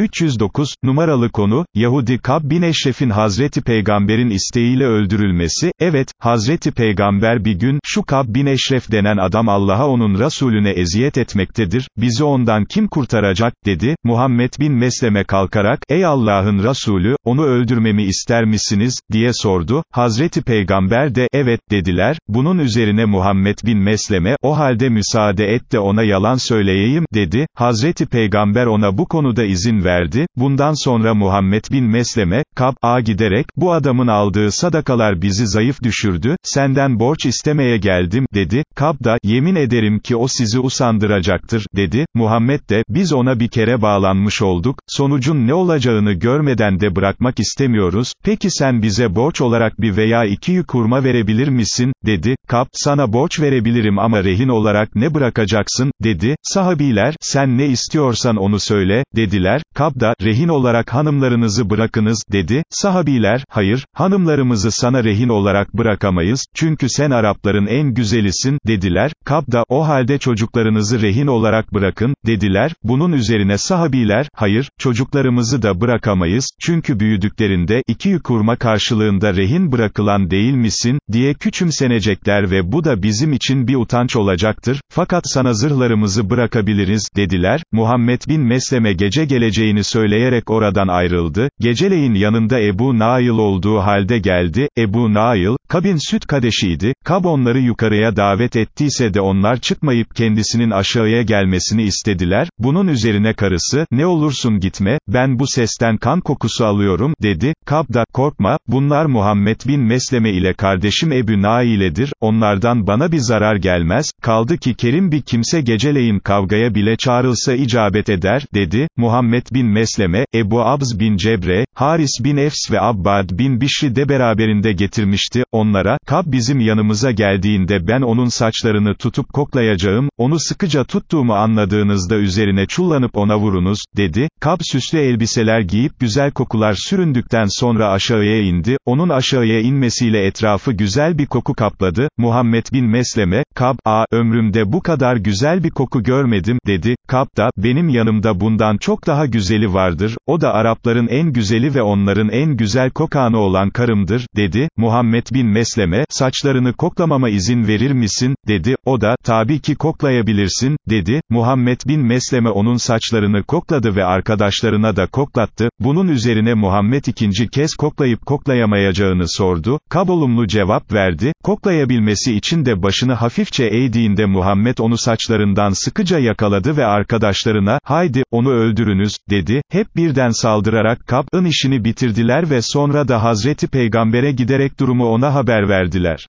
309, numaralı konu, Yahudi Kab bin Eşref'in Hazreti Peygamber'in isteğiyle öldürülmesi, evet, Hazreti Peygamber bir gün, şu Kab bin Eşref denen adam Allah'a onun Resulüne eziyet etmektedir, bizi ondan kim kurtaracak, dedi, Muhammed bin Mesleme kalkarak, ey Allah'ın Resulü, onu öldürmemi ister misiniz, diye sordu, Hazreti Peygamber de, evet, dediler, bunun üzerine Muhammed bin Mesleme, o halde müsaade et de ona yalan söyleyeyim, dedi, Hazreti Peygamber ona bu konuda izin verdi, bundan sonra Muhammed bin Mesleme, Kab'a giderek, bu adamın aldığı sadakalar bizi zayıf düşürdü, senden borç istemeye geldim, dedi, Kab da, yemin ederim ki o sizi usandıracaktır, dedi, Muhammed de, biz ona bir kere bağlanmış olduk, sonucun ne olacağını görmeden de bırakmak istemiyoruz, peki sen bize borç olarak bir veya iki yük hurma verebilir misin, dedi, Kab, sana borç verebilirim ama rehin olarak ne bırakacaksın, dedi, sahabiler, sen ne istiyorsan onu söyle, dediler, Kab da, rehin olarak hanımlarınızı bırakınız, dedi, sahabiler, hayır, hanımlarımızı sana rehin olarak bırakamayız, çünkü sen Arapların en güzelisin, dediler, Kab da, o halde çocuklarınızı rehin olarak bırakın, dediler, bunun üzerine sahabiler, hayır, çocuklarımızı da bırakamayız, çünkü büyüdüklerinde, iki yük hurma karşılığında rehin bırakılan değil misin, diye küçümsenecekler ve bu da bizim için bir utanç olacaktır, fakat sana zırhlarımızı bırakabiliriz, dediler, Muhammed bin Mesleme gece geleceğini söyleyerek oradan ayrıldı, geceleyin yanında Ebu Nail olduğu halde geldi, Ebu Nail, Kab'in süt kadeşiydi, Kab onları yukarıya davet ettiyse de onlar çıkmayıp kendisinin aşağıya gelmesini istediler, bunun üzerine karısı, ne olursun gitme, ben bu sesten kan kokusu alıyorum, dedi, Kab da, korkma, bunlar Muhammed bin Mesleme ile kardeşim Ebu Nail'edir, onlardan bana bir zarar gelmez, kaldı ki kerim bir kimse geceleyin kavgaya bile çağrılsa icabet eder, dedi, Muhammed bin Mesleme, Ebu Abz bin Cebre, Haris bin Efs ve Abbad bin Bişri de beraberinde getirmişti, onlara, Kab bizim yanımıza geldiğinde ben onun saçlarını tutup koklayacağım, onu sıkıca tuttuğumu anladığınızda üzerine çullanıp ona vurunuz, dedi, Kab süslü elbiseler giyip güzel kokular süründükten sonra aşağıya indi, onun aşağıya inmesiyle etrafı güzel bir koku kapladı, Muhammed bin Mesleme, Kab, a, ömrümde bu kadar güzel bir koku görmedim, dedi, Kab da, benim yanımda bundan çok daha güzeli vardır, o da Arapların en güzeli ve onların en güzel kokanı olan karımdır, dedi, Muhammed bin Mesleme, saçlarını koklamama izin verir misin, dedi, o da, tabii ki koklayabilirsin, dedi, Muhammed bin Mesleme onun saçlarını kokladı ve arkadaşlarına da koklattı, bunun üzerine Muhammed ikinci kez koklayıp koklayamayacağını sordu, Kab olumlu cevap verdi, koklayabilmesi için de başını hafifçe eğdiğinde Muhammed onu saçlarından sıkıca yakaladı ve arkadaşlarına, haydi, onu öldürünüz, dedi, hep birden saldırarak Kab'ın işini bitirdiler ve sonra da Hazreti Peygamber'e giderek durumu ona haber verdiler.